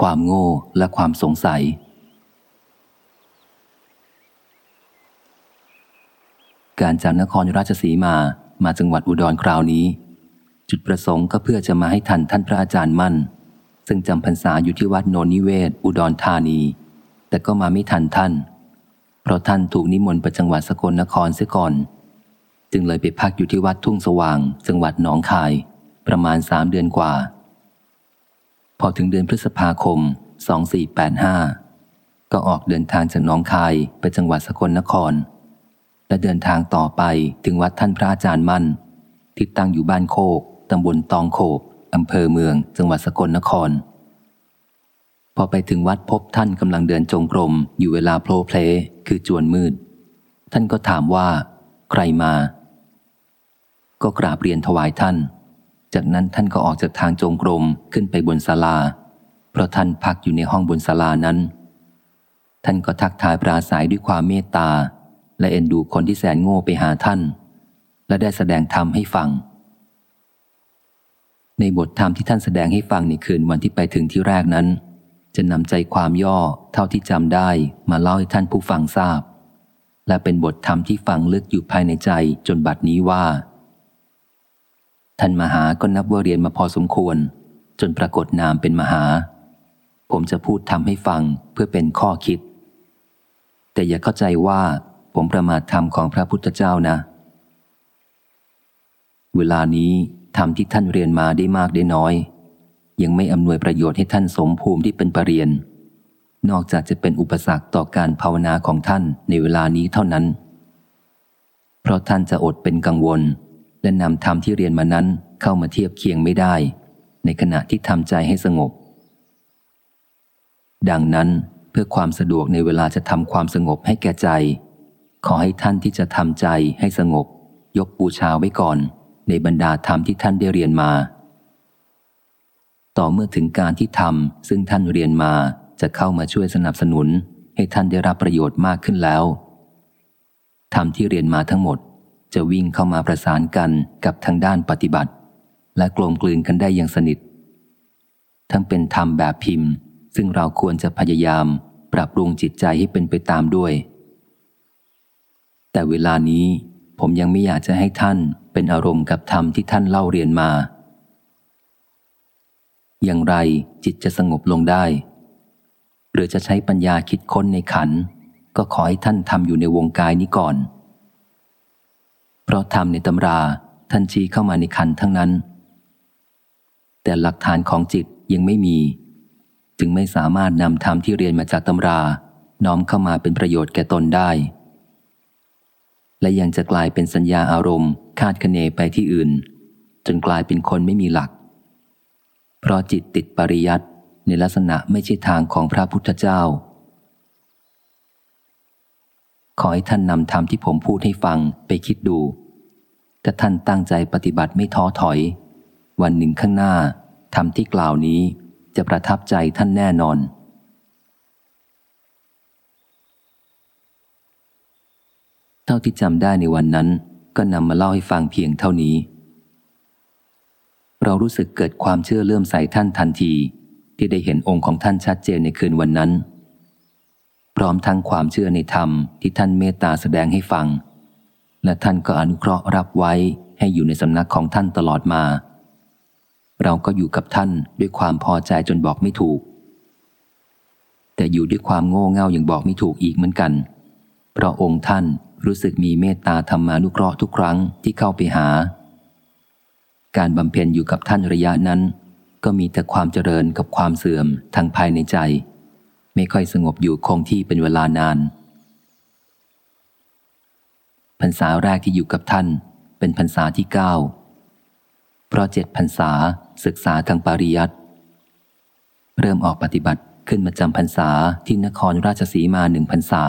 ความโง่และความสงสัย การจากนครราชสีมามาจังหวัดอุดรคราวนี้ จุดประสงค์ก็เพื่อจะมาให้ทันท่านพระอาจารย์มั่น ซึ่งจำพรรษาอยู่ที่วัดโนนิเวศ อุดรธานี แต่ก็มาไม่ทันท่าน เพราะท่านถูกนิมนต์ไปจังหวัดสกลนครเสียก่อน จึงเลยไปพักอยู่ที่วัดทุ่งสว่าง จังหวัดหนองคาย ประมาณสามเดือนกว่า พอถึงเดือนพฤษภาคม 2485 ก็ออกเดินทางจากหนองคายไปจังหวัดสกลนคร และเดินทางต่อไปถึงวัดท่านพระอาจารย์มั่น ที่ตั้งอยู่บ้านโคกตำบลตองโขบอำเภอเมือง จังหวัดสกลนคร พอไปถึงวัดพบท่านกำลังเดินจงกรมอยู่เวลาโพลเพลคือจวนมืด ท่านก็ถามว่า ใครมา ก็กราบเรียนถวายท่าน จากนั้นท่านก็ออกจากทางจงกรมขึ้นไปบนศาลา เพราะท่านพักอยู่ในห้องบนศาลานั้น ท่านก็ทักทายปราศัยด้วยความเมตตา และเอ็นดูคนที่แสนโง่ไปหาท่าน และได้แสดงธรรมให้ฟัง ในบทธรรมที่ท่านแสดงให้ฟังในคืนวันที่ไปถึงที่แรกนั้น จะนำใจความย่อเท่าที่จำได้มาเล่าให้ท่านผู้ฟังทราบ และเป็นบทธรรมที่ฝังลึกอยู่ภายในใจจนบัดนี้ว่า ท่านมหาก็นับว่าเรียนมาพอสมควร จนปรากฏนามเป็นมหา ผมจะพูดทำให้ฟังเพื่อเป็นข้อคิด แต่อย่าเข้าใจว่าผมประมาทธรรมของพระพุทธเจ้านะ เวลานี้ธรรมที่ท่านเรียนมาได้มากได้น้อย ยังไม่อำนวยประโยชน์ให้ท่านสมภูมิที่เป็นปรริญญนอกจากจะเป็นอุปสรรคต่อการภาวนาของท่านในเวลานี้เท่านั้น เพราะท่านจะอดเป็นกังวล และนำธรรมที่เรียนมานั้นเข้ามาเทียบเคียงไม่ได้ ในขณะที่ทำใจให้สงบ ดังนั้นเพื่อความสะดวกในเวลาจะทำความสงบให้แก่ใจ ขอให้ท่านที่จะทำใจให้สงบ ยกบูชาไว้ก่อน ในบรรดาธรรมที่ท่านได้เรียนมา ต่อเมื่อถึงการที่ทำซึ่งท่านเรียนมาจะเข้ามาช่วยสนับสนุน ให้ท่านได้รับประโยชน์มากขึ้นแล้วธรรมที่เรียนมาทั้งหมด จะวิ่งเข้ามาประสานกันกับทางด้านปฏิบัติ และกลมกลืนกันได้อย่างสนิท ทั้งเป็นธรรมแบบพิมพ์ ซึ่งเราควรจะพยายาม ปรับปรุงจิตใจให้เป็นไปตามด้วย แต่เวลานี้ผมยังไม่อยากจะให้ท่านเป็นอารมณ์กับธรรมที่ท่านเล่าเรียนมา อย่างไรจิตจะสงบลงได้ หรือจะใช้ปัญญาคิดค้นในขัน ก็ขอให้ท่านทำอยู่ในวงกายนี้ก่อน ราะธรรมในตำราท่านชี้เข้ามาในขันทั้งนั้น แต่หลักฐานของจิตยังไม่มี จึงไม่สามารถนำธรรมที่เรียนมาจากตำรา น้อมเข้ามาเป็นประโยชน์แก่ตนได้ และยังจะกลายเป็นสัญญาอารมณ์คาดคะเนไปที่อื่น จนกลายเป็นคนไม่มีหลัก เพราะจิตติดปริยัติในลักษณะไม่ใช่ทางของพระพุทธเจ้า ขอให้ท่านนำธรรมที่ผมพูดให้ฟังไปคิดดู ถ้าท่านตั้งใจปฏิบัติไม่ท้อถอย วันหนึ่งข้างหน้าธรรมที่กล่าวนี้จะประทับใจท่านแน่นอน เท่าที่จำได้ในวันนั้นก็นำมาเล่าให้ฟังเพียงเท่านี้ เรารู้สึกเกิดความเชื่อเลื่อมใสท่านทันที ที่ได้เห็นองค์ของท่านชัดเจนในคืนวันนั้น พร้อมทั้งความเชื่อในธรรมที่ท่านเมตตาแสดงให้ฟัง และท่านก็อนุเคราะห์รับไว้ให้อยู่ในสำนักของท่านตลอดมา เราก็อยู่กับท่านด้วยความพอใจจนบอกไม่ถูก แต่อยู่ด้วยความโง่เง่าอย่างบอกไม่ถูกอีกเหมือนกัน เพราะองค์ท่านรู้สึกมีเมตตาธรรมานุเคราะห์ทุกครั้งที่เข้าไปหา การบำเพ็ญอยู่กับท่านระยะนั้น ก็มีแต่ความเจริญกับความเสื่อมทางภายในใจ ไม่ค่อยสงบอยู่คงที่เป็นเวลานาน พรรษาแรกที่อยู่กับท่าน เป็นพรรษาที่เก้าเพราะเจ็ดพรรษาศึกษาทางปริยัติเริ่มออกปฏิบัติขึ้นมาจำพรรษาที่นครราชสีมาหนึ่งพรรษา